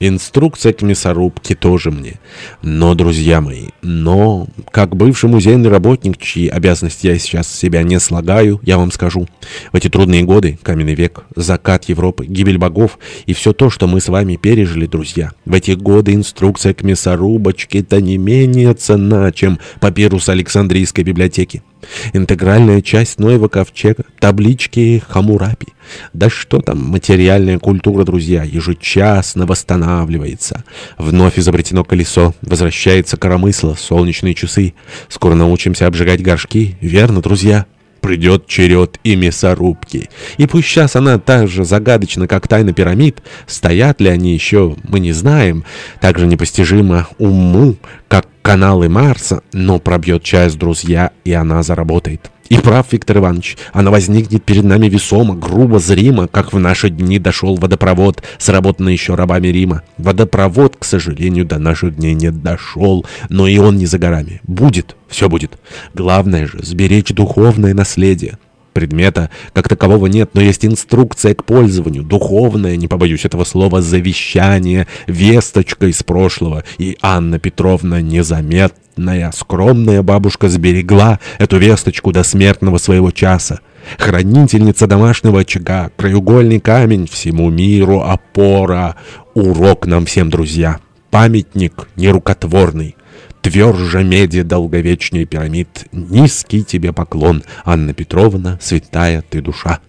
Инструкция к мясорубке тоже мне. Но, друзья мои, но, как бывший музейный работник, чьи обязанности я сейчас себя не слагаю, я вам скажу, в эти трудные годы, каменный век, закат Европы, гибель богов и все то, что мы с вами пережили, друзья, в эти годы инструкция к мясорубочке-то не менее ценна, чем папирус Александрийской библиотеки. Интегральная часть Ноева ковчега, таблички Хамурапи. Да что там, материальная культура, друзья, ежечасно восстанавливается. Вновь изобретено колесо, возвращается коромысло, солнечные часы. Скоро научимся обжигать горшки, верно, друзья? Придет черед и мясорубки. И пусть сейчас она так же загадочна, как тайна пирамид, стоят ли они еще, мы не знаем, так же непостижимо уму, как каналы Марса, но пробьет час, друзья, и она заработает. И прав Виктор Иванович, она возникнет перед нами весомо, грубо, зримо, как в наши дни дошел водопровод, сработанный еще рабами Рима. Водопровод, к сожалению, до наших дней не дошел, но и он не за горами. Будет, все будет. Главное же, сберечь духовное наследие. Предмета как такового нет, но есть инструкция к пользованию, духовное, не побоюсь этого слова, завещание, весточка из прошлого. И Анна Петровна незаметная, скромная бабушка сберегла эту весточку до смертного своего часа. Хранительница домашнего очага, краеугольный камень, всему миру опора, урок нам всем, друзья. Памятник нерукотворный. Тверже меди долговечней пирамид, Низкий тебе поклон, Анна Петровна, святая ты душа.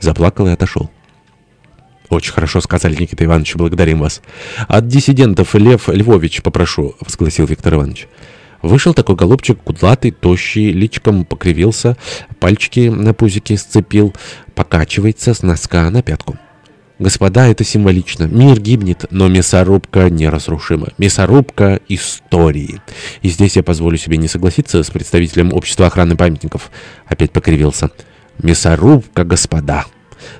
Заплакал и отошел. «Очень хорошо сказали, Никита Иванович, благодарим вас. От диссидентов Лев Львович попрошу», — возгласил Виктор Иванович. Вышел такой голубчик, кудлатый, тощий, личиком покривился, пальчики на пузике сцепил, покачивается с носка на пятку. Господа, это символично. Мир гибнет, но мясорубка неразрушима. Мясорубка истории. И здесь я позволю себе не согласиться с представителем общества охраны памятников. Опять покривился. Мясорубка, господа,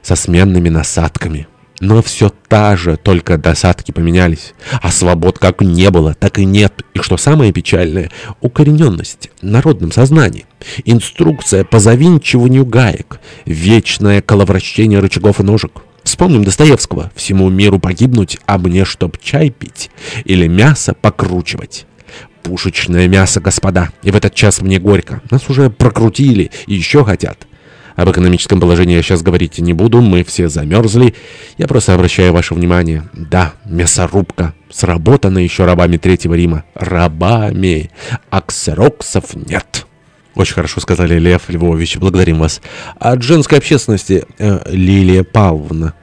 со сменными насадками. Но все та же, только досадки поменялись. А свобод как не было, так и нет. И что самое печальное, укорененность в народном сознании. Инструкция по завинчиванию гаек. Вечное коловращение рычагов и ножек. Вспомним Достоевского. Всему миру погибнуть, а мне чтоб чай пить или мясо покручивать. Пушечное мясо, господа. И в этот час мне горько. Нас уже прокрутили и еще хотят. Об экономическом положении я сейчас говорить не буду, мы все замерзли. Я просто обращаю ваше внимание. Да, мясорубка. Сработана еще рабами Третьего Рима. Рабами. А нет. Очень хорошо сказали, Лев Львович, благодарим вас. От женской общественности э, Лилия Павловна.